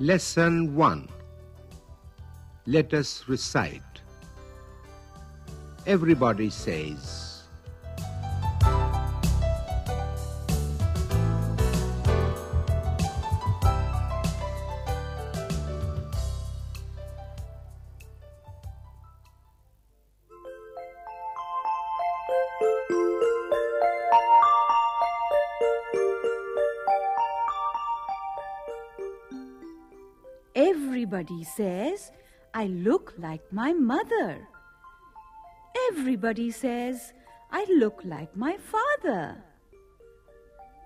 Lesson 1 Let us recite. Everybody says, Everybody says I look like my mother. Everybody says I look like my father.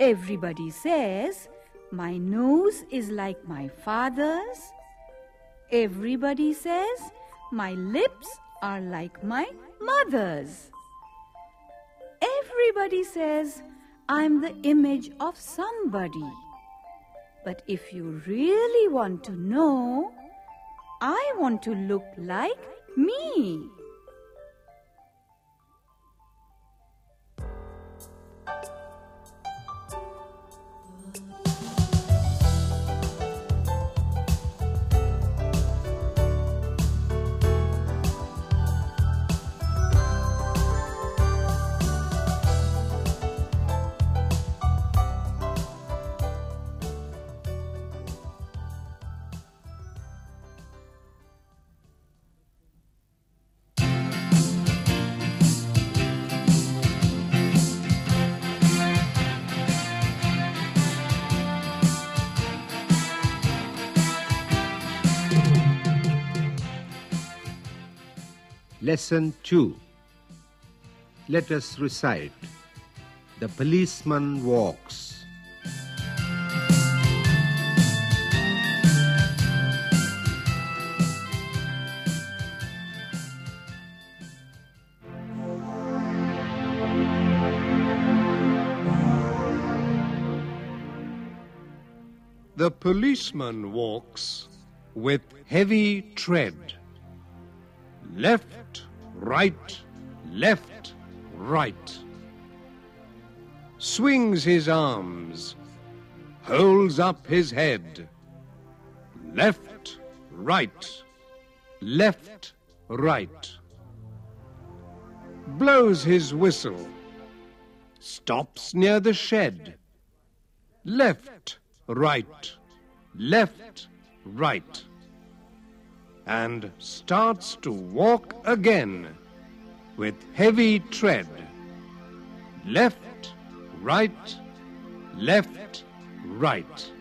Everybody says my nose is like my father's. Everybody says my lips are like my mother's. Everybody says I'm the image of somebody. But if you really want to know, I want to look like me. Lesson 2 Let us recite. The policeman walks. The policeman walks with heavy tread. Left, right, left, right. Swings his arms, holds up his head. Left, right, left, right. Blows his whistle, stops near the shed. Left, right, left, right and starts to walk again with heavy tread. Left, right, left, right.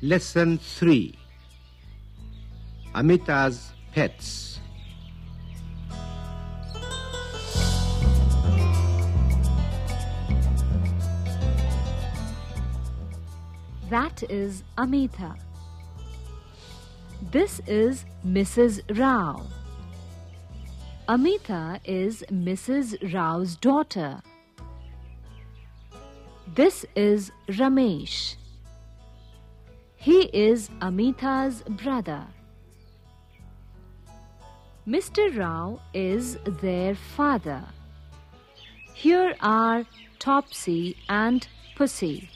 Lesson 3 Amita's Pets That is Amita. This is Mrs. Rao. Amita is Mrs. Rao's daughter. This is Ramesh. He is Amita's brother. Mr. Rao is their father. Here are Topsy and Pussy.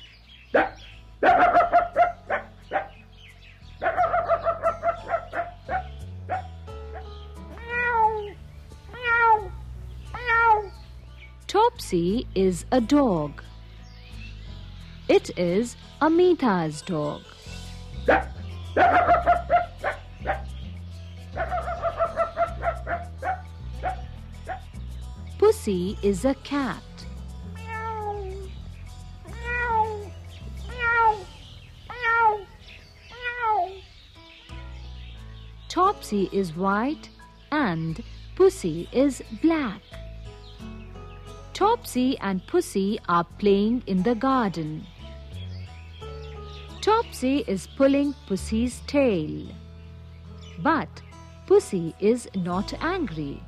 Topsy is a dog. It is Amita's dog. Pussy is a cat. Topsy is white and Pussy is black. Topsy and Pussy are playing in the garden. Topsy is pulling Pussy's tail. But Pussy is not angry.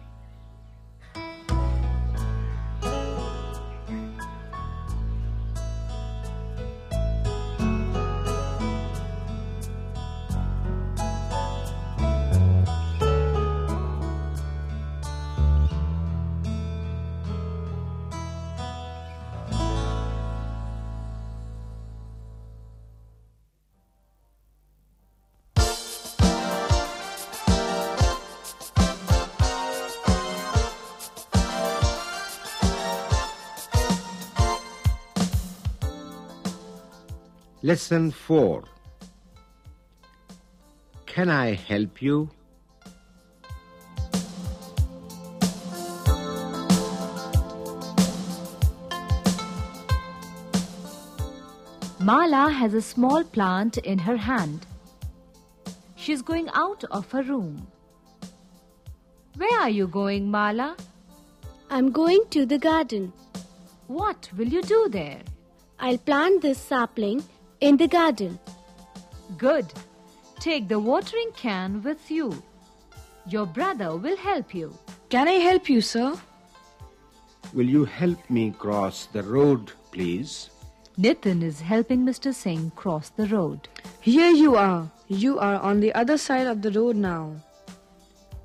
Lesson 4 Can I help you? Mala has a small plant in her hand. She's going out of her room. Where are you going, Mala? I'm going to the garden. What will you do there? I'll plant this sapling in the garden. Good. Take the watering can with you. Your brother will help you. Can I help you, sir? Will you help me cross the road, please? Nitin is helping Mr. Singh cross the road. Here you are. You are on the other side of the road now.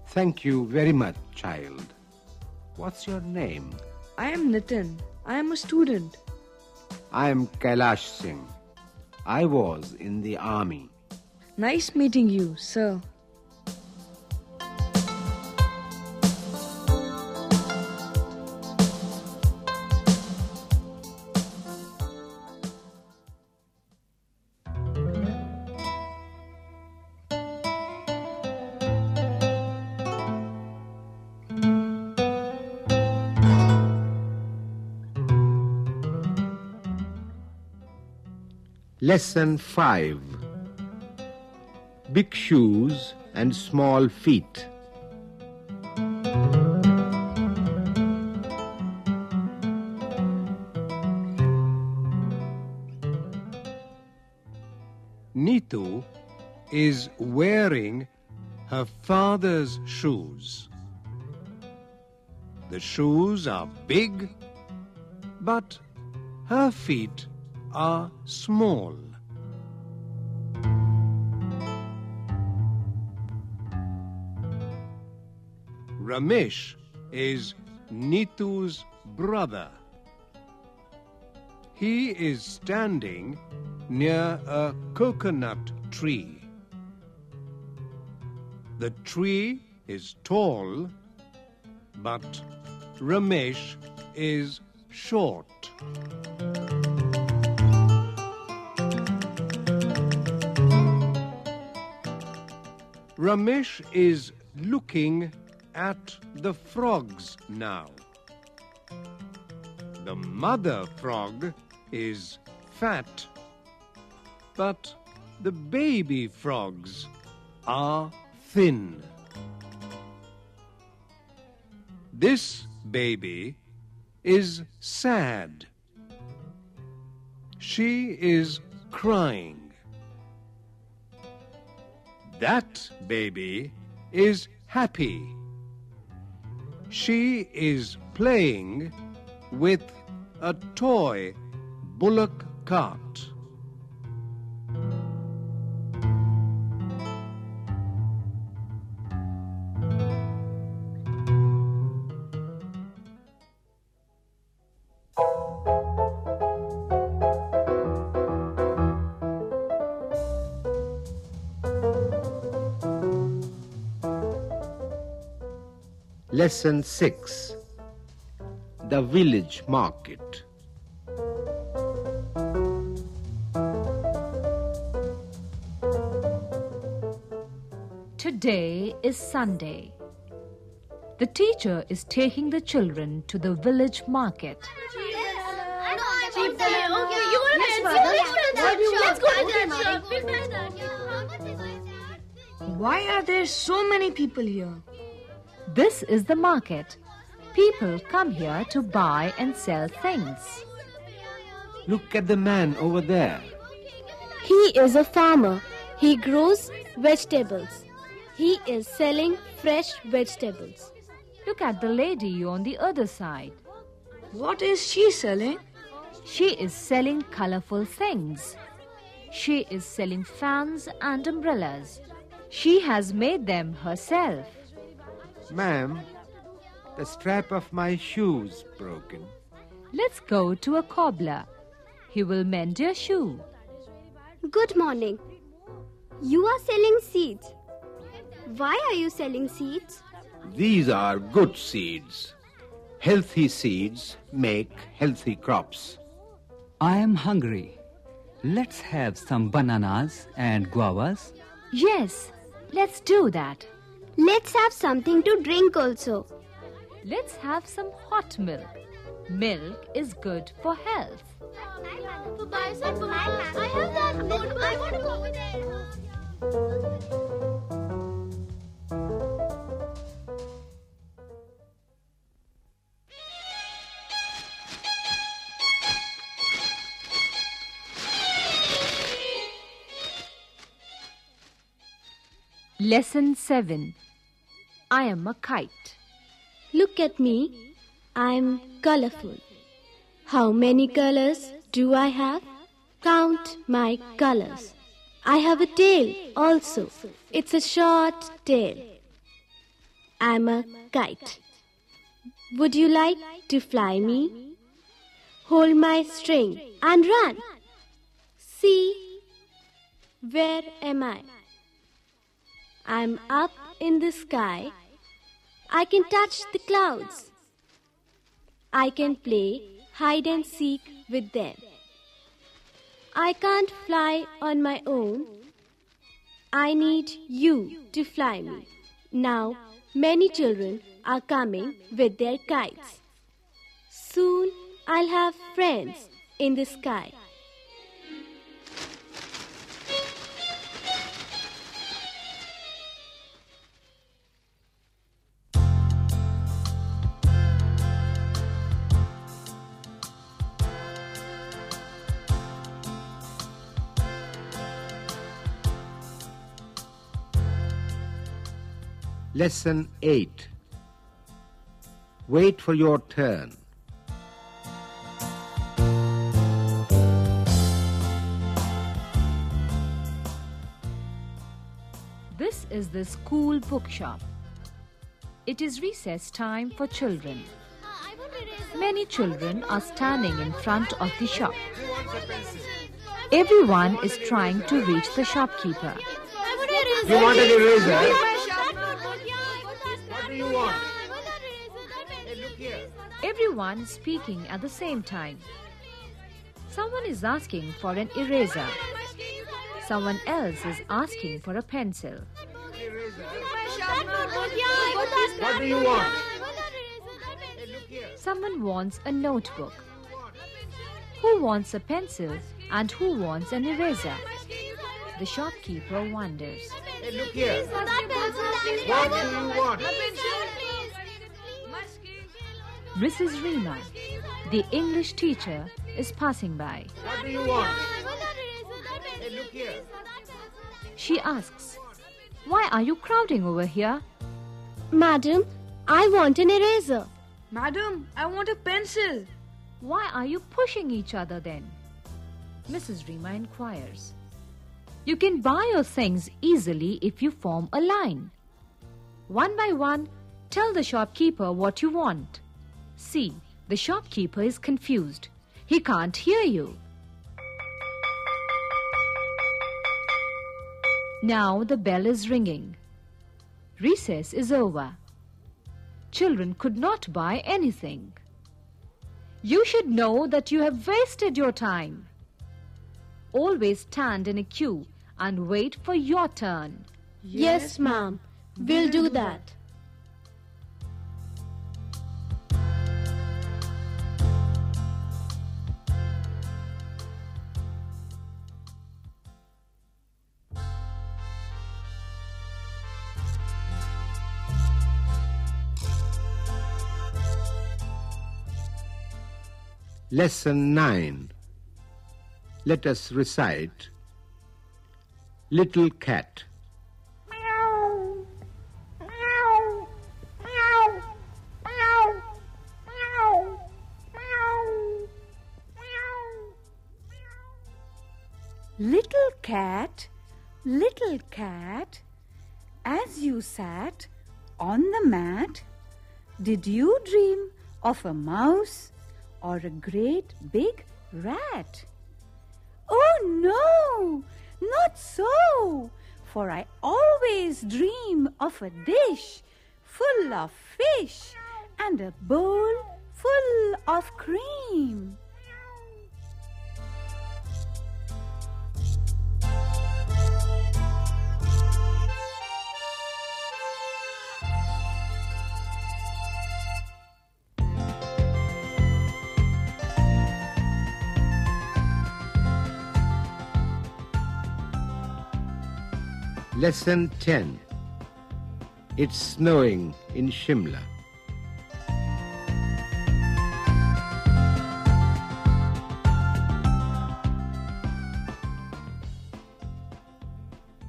Thank you very much, child. What's your name? I am Nitin. I am a student. I am Kailash Singh. I was in the army. Nice meeting you, sir. Lesson 5 Big shoes and small feet. Neetu is wearing her father's shoes. The shoes are big, but her feet are small. Ramesh is Nitu's brother. He is standing near a coconut tree. The tree is tall, but Ramesh is short. Ramesh is looking at the frogs now. The mother frog is fat, but the baby frogs are thin. This baby is sad. She is crying. That baby is happy. She is playing with a toy bullock cart. Lesson 6 The Village Market. Today is Sunday. The teacher is taking the children to the village market. Why are there so many people here? This is the market. People come here to buy and sell things. Look at the man over there. He is a farmer. He grows vegetables. He is selling fresh vegetables. Look at the lady on the other side. What is she selling? She is selling colorful things. She is selling fans and umbrellas. She has made them herself. Ma'am, the strap of my shoe's broken. Let's go to a cobbler. He will mend your shoe. Good morning. You are selling seeds. Why are you selling seeds? These are good seeds. Healthy seeds make healthy crops. I am hungry. Let's have some bananas and guavas. Yes, let's do that. Let's have something to drink also. Let's have some hot milk. Milk is good for health. Lesson 7 I am a kite. Look at me. I'm colorful. How many colors do I have? Count my colors. I have a tail also. It's a short tail. I'm a kite. Would you like to fly me? Hold my string and run. See, where am I? I'm up in the sky. I can touch the clouds. I can play hide and seek with them. I can't fly on my own. I need you to fly me. Now, many children are coming with their kites. Soon I'll have friends in the sky. Lesson 8 Wait for your turn. This is the school bookshop. It is recess time for children. Many children are standing in front of the shop. Everyone is trying to reach the shopkeeper. You want an eraser? Speaking at the same time. Someone is asking for an eraser. Someone else is asking for a pencil. What do you want? Hey, look here. Someone wants a notebook. Who wants a pencil and who wants an eraser? The shopkeeper wonders. Hey, look here. What do you want? Mrs. Rima, the English teacher, is passing by. What do you want? Hey, look here. She asks, Why are you crowding over here? Madam, I want an eraser. Madam, I want a pencil. Why are you pushing each other then? Mrs. Rima inquires. You can buy your things easily if you form a line. One by one, tell the shopkeeper what you want. See, the shopkeeper is confused. He can't hear you. Now the bell is ringing. Recess is over. Children could not buy anything. You should know that you have wasted your time. Always stand in a queue and wait for your turn. Yes, ma'am. We'll do that. Lesson 9. Let us recite Little Cat. Little cat, little cat, as you sat on the mat, did you dream of a mouse or a great big rat? Oh no, not so, for I always dream of a dish full of fish and a bowl full of cream. Lesson 10. It's snowing in Shimla.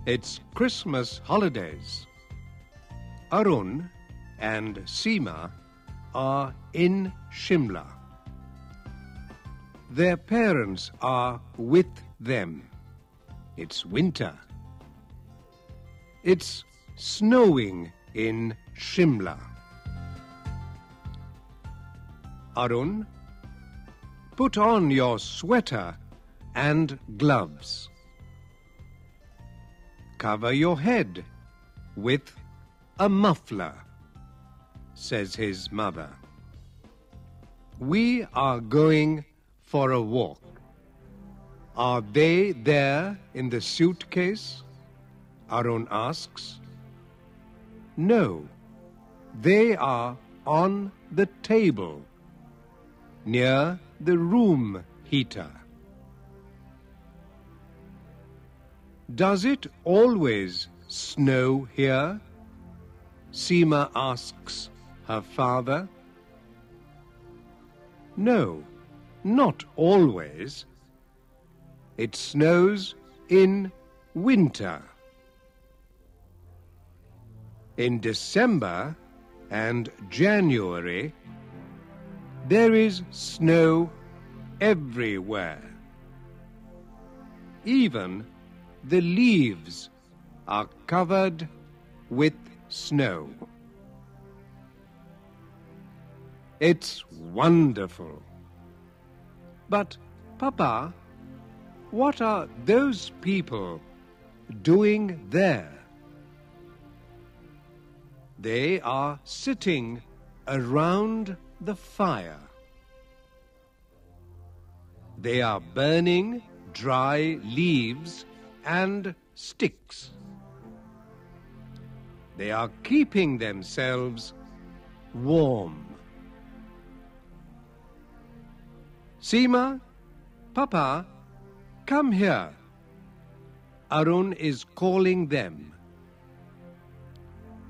It's Christmas holidays. Arun and Seema are in Shimla. Their parents are with them. It's winter. It's snowing in Shimla. Arun, put on your sweater and gloves. Cover your head with a muffler, says his mother. We are going for a walk. Are they there in the suitcase? Arun asks. No, they are on the table near the room heater. Does it always snow here? Seema asks her father. No, not always. It snows in winter. In December and January, there is snow everywhere. Even the leaves are covered with snow. It's wonderful. But, Papa, what are those people doing there? They are sitting around the fire. They are burning dry leaves and sticks. They are keeping themselves warm. Seema, Papa, come here. Arun is calling them.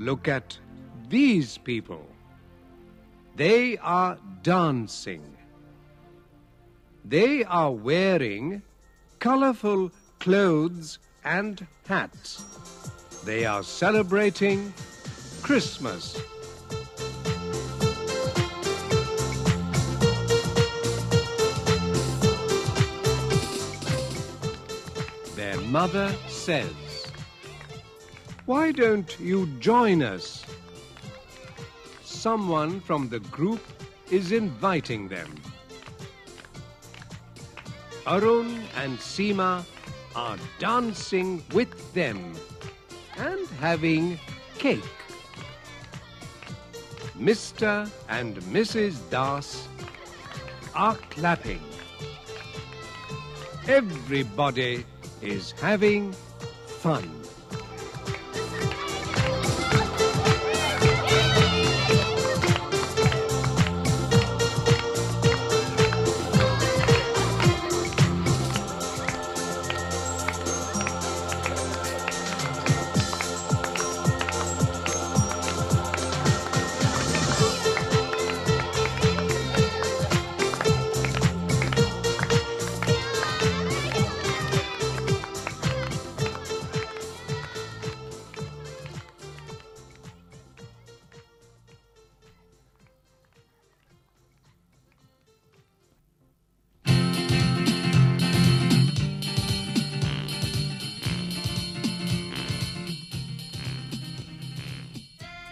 Look at these people. They are dancing. They are wearing colorful clothes and hats. They are celebrating Christmas. Their mother says, Why don't you join us? Someone from the group is inviting them. Arun and Seema are dancing with them and having cake. Mr. and Mrs. Das are clapping. Everybody is having fun.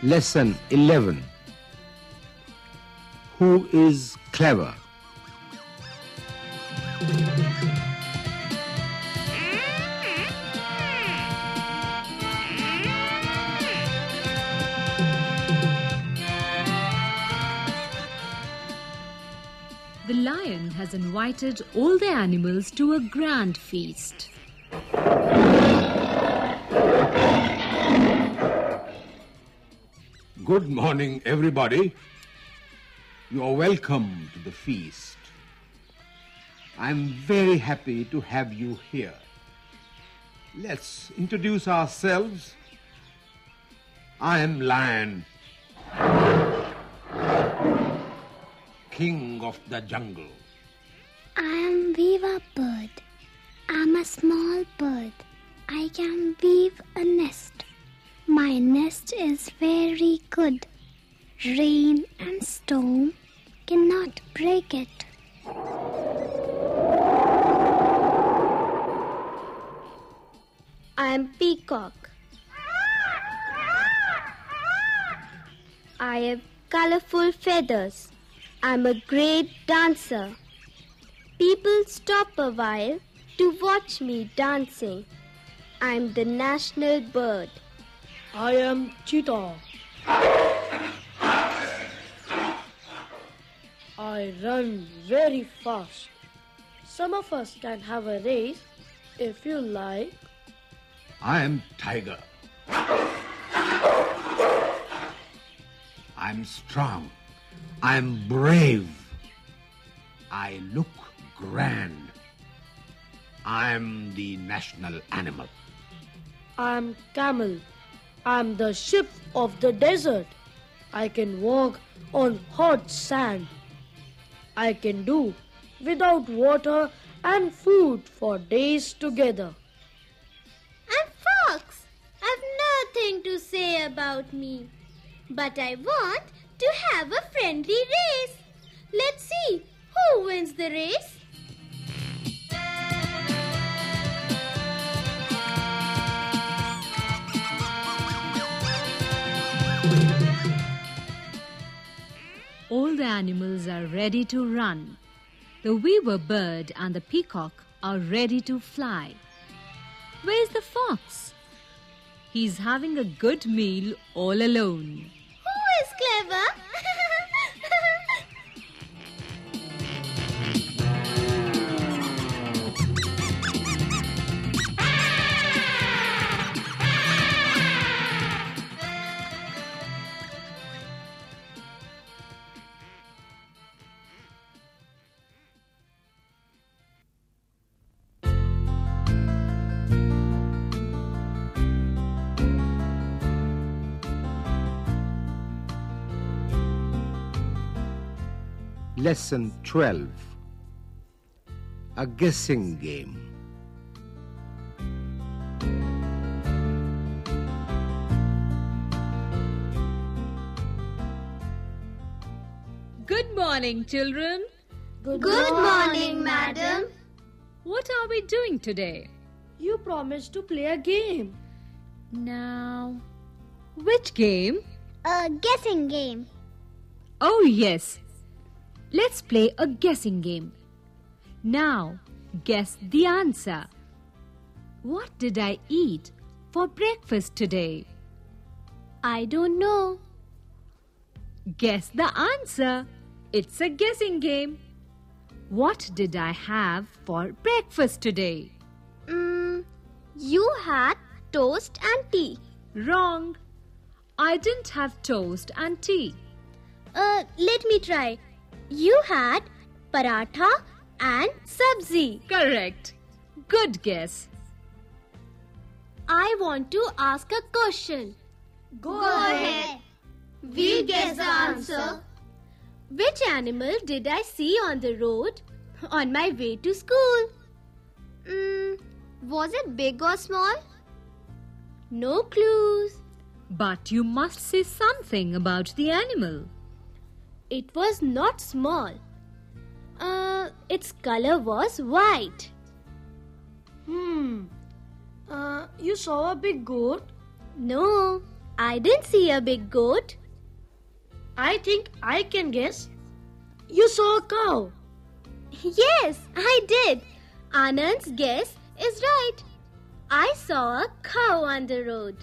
Lesson 11 Who is clever? The lion has invited all the animals to a grand feast. Good morning, everybody. You are welcome to the feast. I'm very happy to have you here. Let's introduce ourselves. I am Lion, King of the jungle. I am Weaver Bird. I'm a small bird. I can weave a nest. My nest is very good. Rain and storm cannot break it. I am Peacock. I have colorful feathers. I'm a great dancer. People stop a while to watch me dancing. I'm the national bird. I am Cheetah. I run very fast. Some of us can have a race if you like. I am Tiger. I'm strong. I'm brave. I look grand. I'm the national animal. I'm Camel. I'm the ship of the desert. I can walk on hot sand. I can do without water and food for days together. I'm Fox. I've nothing to say about me. But I want to have a friendly race. Let's see who wins the race. All the animals are ready to run. The weaver bird and the peacock are ready to fly. Where's the fox? He's having a good meal all alone. Who is clever? Lesson 12 A guessing game. Good morning, children. Good, Good morning, madam. What are we doing today? You promised to play a game. Now, which game? A guessing game. Oh, yes. Let's play a guessing game. Now, guess the answer. What did I eat for breakfast today? I don't know. Guess the answer. It's a guessing game. What did I have for breakfast today? Mm, you had toast and tea. Wrong. I didn't have toast and tea. Uh, let me try. You had paratha and sabzi. Correct. Good guess. I want to ask a question. Go, ahead. We'll guess the answer. Which animal did I see on the road on my way to school? Mm, was it big or small? No clues. But you must say something about the animal. It was not small. Uh, its color was white. Hmm. Uh, you saw a big goat? No, I didn't see a big goat. I think I can guess. You saw a cow. Yes, I did. Anand's guess is right. I saw a cow on the road.